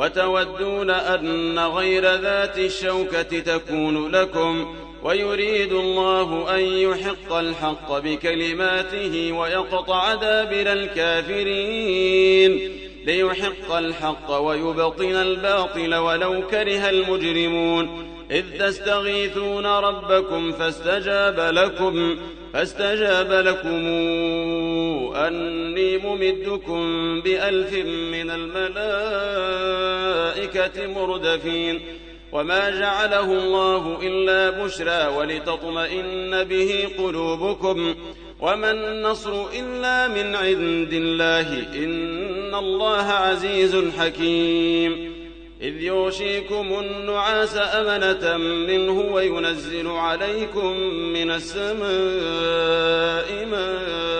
وتودون أن غير ذات الشوكة تكون لكم ويريد الله أن يحق الحق بكلماته ويقطع دابر الكافرين. ليحق الحق ويبطن الباطل ولو كره المجرمون. إذ تستغيثون ربكم فاستجاب لكم فاستجاب لكم. أني ممدكم بألف من الملائكة مردفين وما جعله الله إلا بشرى ولتطمئن به قلوبكم وما النصر إلا من عند الله إن الله عزيز حكيم. إذ يوشيكم النعاس أمنة منه وينزل عليكم من السماء ماء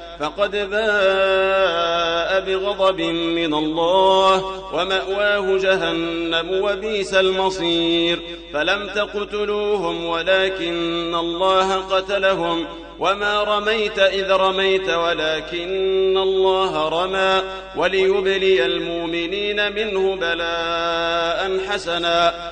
فقد باء بغضب من الله ومأواه جهنم وبيس المصير. فلم تقتلوهم ولكن الله قتلهم. وما رميت إذ رميت ولكن الله رمى. وليبلي المؤمنين منه بلاء حسنا.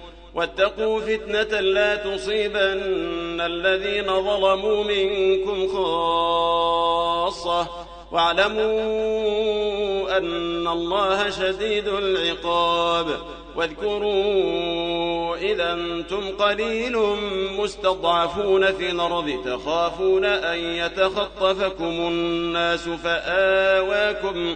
واتقوا فتنة لا تصيبن الذين ظلموا منكم خاصة واعلموا أن الله شديد العقاب واذكروا إذا أنتم قليل مستضعفون في الأرض تخافون أن يتخطفكم الناس فآواكم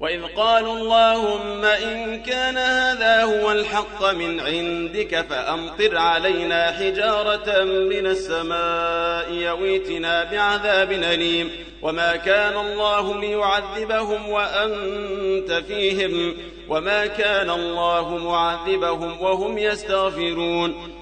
وإذ قالوا اللهم إن كان هذا هو الحق من عندك فأمطر علينا حجارة من السماء يويتنا بعذاب أليم وما كان الله ليعذبهم وأنت فيهم وما كان الله معذبهم وهم يستغفرون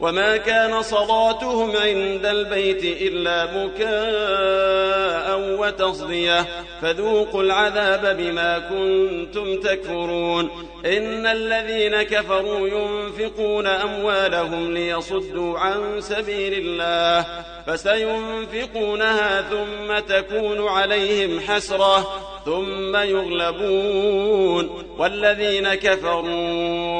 وما كان صلاتهم عند البيت إلا بكاء وتصدية. فذوقوا العذاب بما كنتم تكفرون. إن الذين كفروا ينفقون أموالهم ليصدوا عن سبيل الله. فسينفقونها ثم تكون عليهم حسرة. ثم يغلبون. والذين كفروا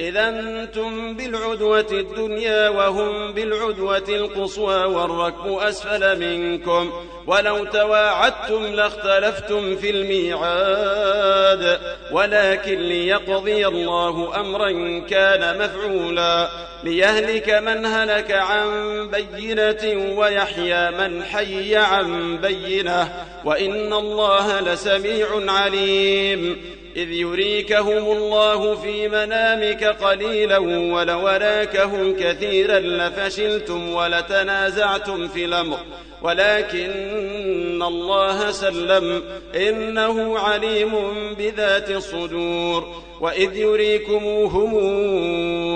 إذا أنتم بالعدوة الدنيا وهم بالعدوة القصوى والركب أسفل منكم. ولو تواعدتم لاختلفتم في الميعاد. ولكن ليقضي الله أمرا كان مفعولا. ليهلك من هلك عن بينة ويحيى من حي عن بينة. وإن الله لسميع عليم. إذ يريكهم الله في منامك قليلا ولو راكهم كثيرا لفشلتم ولتنازعتم في الأمر. ولكن الله سلم إنه عليم بذات الصدور. وإذ يريكموهم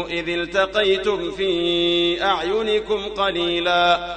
إذ التقيتم في أعينكم قليلا.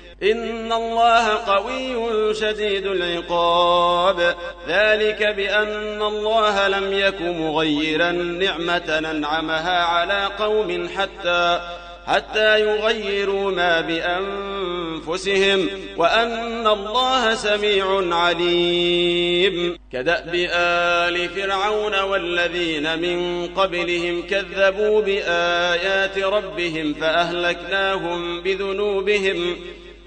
إن الله قوي شديد العقاب. ذلك بأن الله لم يك مغيرا نعمة ننعمها على قوم حتى حتى يغيروا ما بأنفسهم وأن الله سميع عليم. كدأب آل فرعون والذين من قبلهم كذبوا بآيات ربهم فأهلكناهم بذنوبهم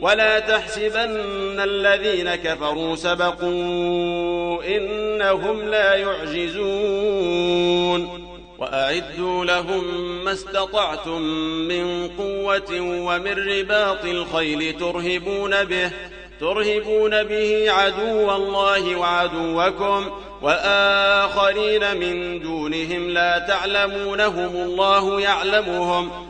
ولا تحسبن الذين كفروا سبقوا إنهم لا يعجزون. وأعدوا لهم ما استطعتم من قوة ومن رباط الخيل ترهبون به ترهبون به عدو الله وعدوكم وآخرين من دونهم لا تعلمونهم الله يعلمهم.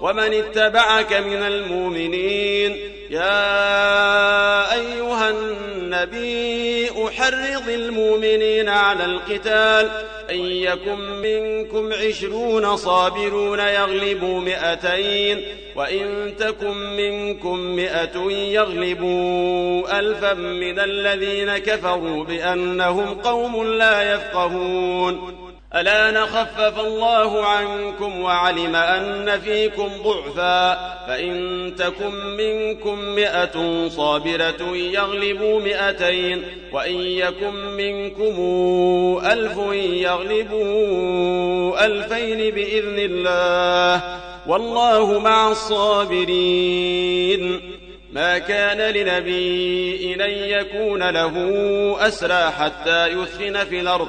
ومن اتبعك من المؤمنين. يا أيها النبي أحرض المؤمنين على القتال. أن يكن منكم عشرون صابرون يغلبوا مئتين وإن تكن منكم مئة يغلبوا ألفا من الذين كفروا بأنهم قوم لا يفقهون. ألا نخفف الله عنكم وعلم أن فيكم ضعفا فإن تكن منكم مئة صابرة يغلبوا مئتين وإن يكن منكم ألف يغلبوا ألفين بإذن الله والله مع الصابرين ما كان لنبي أن يكون له أسرى حتى يثخن في الأرض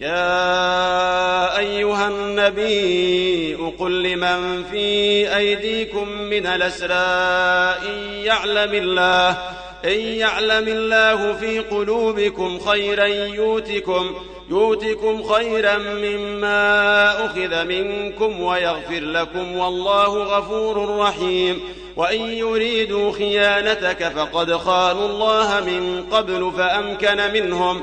يا أيها النبي قل لمن في أيديكم من الأسراء إن يعلم الله إن يعلم الله في قلوبكم خيرا يؤتكم يؤتكم خيرا مما أخذ منكم ويغفر لكم والله غفور رحيم. وإن يريدوا خيانتك فقد خانوا الله من قبل فأمكن منهم.